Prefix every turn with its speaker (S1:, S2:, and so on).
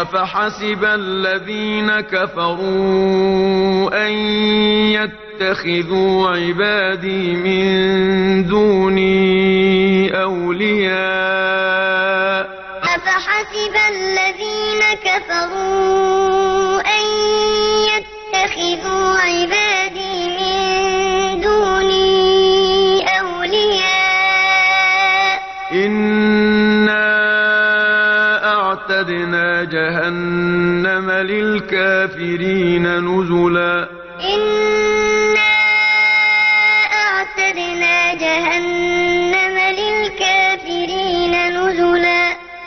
S1: أفحسب الذين كفروا أن يتخذوا عبادي من دوني أولياء؟
S2: أفحسب الذين كفروا أن يتخذوا عبادي من دوني أولياء؟
S1: إنا وأعتدنا جهنم للكافرين نزلا.
S2: إنا أعتدنا جهنم